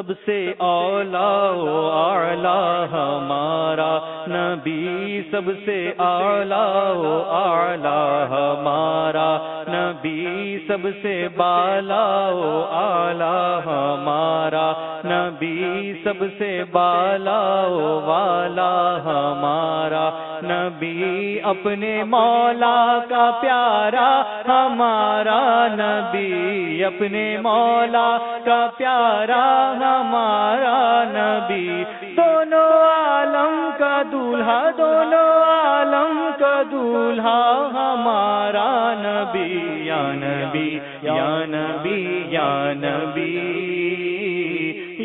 سب سے اولا اعلی، ہمارا نبی سب سے اولا اعلی، ہمارا نبی سب سے بالا اعلی، ہمارا نبی سب سے بالا والا ہمارا نبی، اپنے مولا کا پیارا ہمارا نبی، اپنے مولا کا پیارا ہمارا نبی۔ دونوں عالم کا دولہا، دونوں عالم کا دولہا ہمارا نبی، یا نبی یا نبی یا نبی۔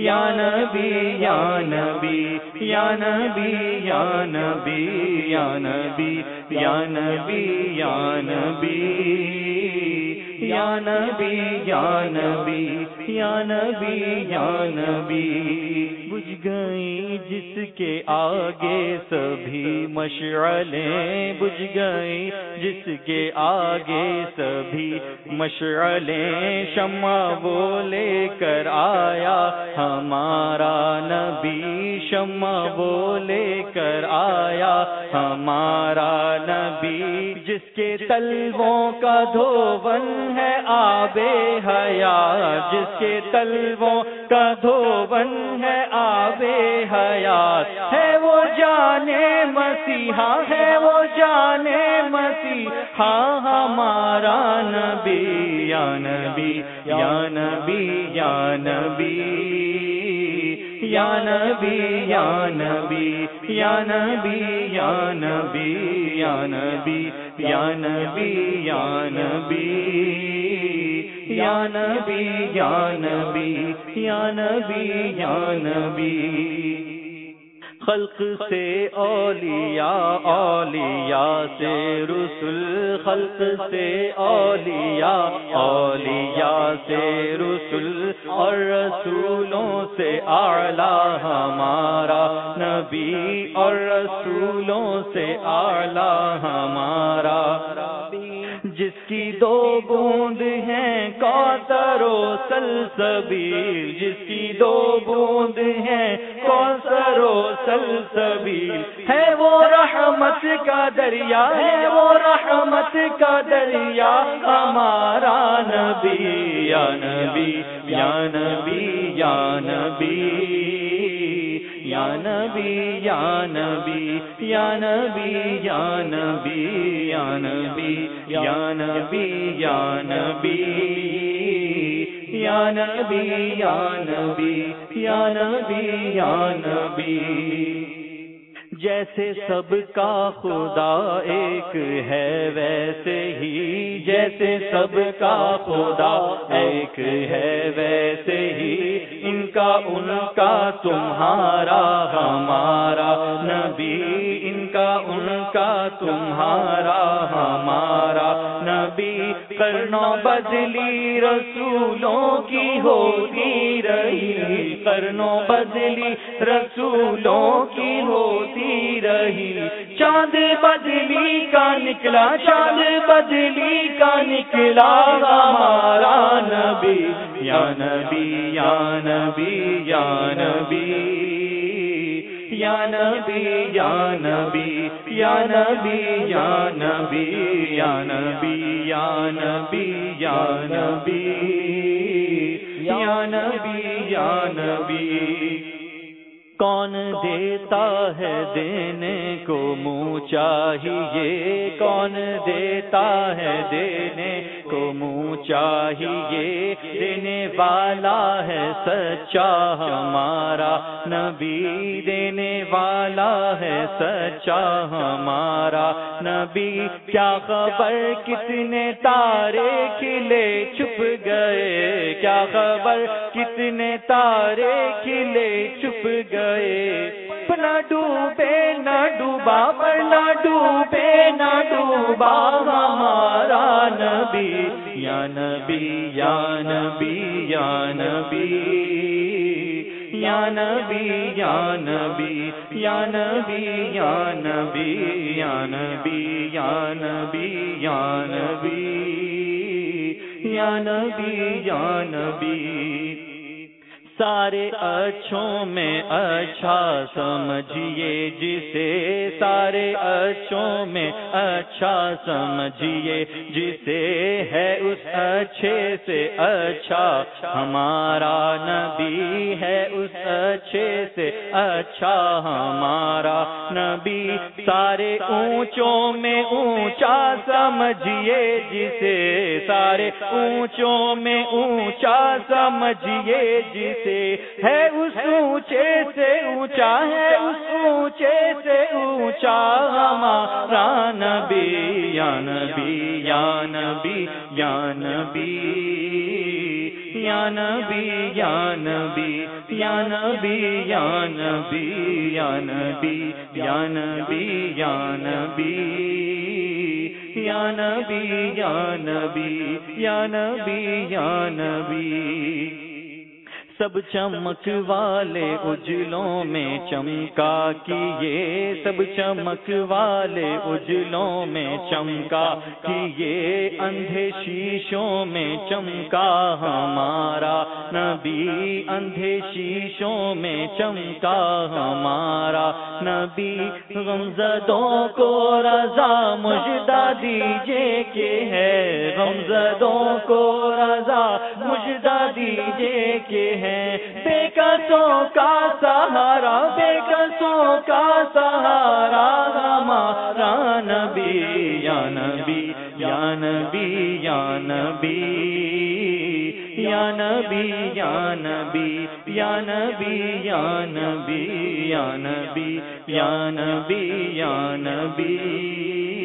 یا نبی یا نبی یا نبی یا نبی یا نبی یا نبی یا نبی یا نبی یا نبی یا نبی یا نبی بجھ گئی جس کے آگے سبھی مشعلیں بجھ گئی جس کے آگے سبھی مشعلیں شمع وہ لے کر آیا، ہمارا نبی شمع وہ لے کر آیا، ہمارا نبی جس کے تلووں کا دھوون ہے آب حیا، جس کے تلووں کا دھوبن ہے آب حیات ہے وہ جانے مسیحا ہے وہ جانے مسیحا ہمارا نبی یا نبی یا نبی یا نبی یا نبی یا نبی یا نبی یا نبی یا نبی یا نبی یا نبی یا نبی یا نبی یا نبی یا نبی خلق سے اولیاء اولیاء سے رسول خلق سے اولیاء اولیاء سے رسول اور رسولوں سے اعلی ہمارا نبی اور رسولوں سے اعلی ہمارا جس کی دو بوند ہیں کوثر و سلسبیل۔ جس کی دو بوند ہیں کوثر و سلسبیل۔ ہے وہ رحمت کا دریا، ہے وہ رحمت کا دریا۔ ہمارا نبی، یا نبی یا نبی یا نبی۔ نبی یا نبی یا نبی یا نبی یا نبی یا نبی یا نبی یا نبی یا نبی یا نبی یا نبی جیسے سب کا خدا ایک ہے ویسے ہی جیسے سب کا خدا ایک ہے ویسے ہی کا ان کا تمہارا، ہمارا نبی، ان کا ان کا تمہارا، ہمارا نبی۔ کرنا بدلی رسولوں کی ہوتی رہی کرنو بدلی رسولوں کی ہوتی رہی۔ چاند بدلی کا نکلا چاند بدلی کا نکلا ہمارا نبی یا نبی یا نبی یا نبی یا نبی یا نبی یا نبی یا نبی یا نبی یا نبی یا نبی یا نبی یا نبی کون دیتا ہے دینے کو منہ چاہیے؟ کون دیتا ہے دینے کو منہ چاہیے؟ دینے والا ہے سچا ہمارا نبی، دینے والا ہے سچا ہمارا نبی۔ کیا خبر کتنے تارے کھلے چھپ گئے؟ خبر کتنے تارے کھلے چھپ گئے۔ نہ ڈوبے، نہ ڈوبا پر نہ ڈوبے، نہ ڈوبا۔ ہمارا نبی، یا نبی یا نبی یا نبی۔ یا نبی یا نبی۔ یا نبی یا نبی۔ یا نبی یا نبی یا نبی۔ یا نبی یا نبی۔ سارے اچھوں میں اچھا سمجھیے جسے، سارے اچھوں میں اچھا سمجھیے جسے ہے اس اچھے سے اچھا۔ ہمارا نبی ہے اس اچھے سے اچھا۔ ہمارا نبی سارے اونچوں میں اونچا سمجھیے جسے سارے اونچوں میں اونچا سمجھیے جسے ہے اس اونچے سے اونچا، ہے اس اونچے سے اونچا۔ ہمارا نبی، یا نبی یا نبی یا نبی۔ یا نبی یا نبی۔ یا نبی یا نبی۔ یا نبی یا نبی یا نبی۔ نبی یا نبی یا نبی یا نبی. سب چمک والے اجلوں میں چمکا کیے، سب چمک والے اجلوں میں چمکا کیے، اندھے شیشوں میں چمکا ہمارا نبی، اندھے شیشوں میں چمکا ہمارا نبی۔ غمزدوں کو رضا مجدہ دیجے کہ ہے غمزدوں کو رضا مجدہ دیجے کہ ہے بے کسوں کا سہارا بے کسوں کا سہارا ہمارا نبی یا نبی یا نبی یا نبی یا نبی یا نبی یا نبی یا نبی یا نبی یا نبی یا نبی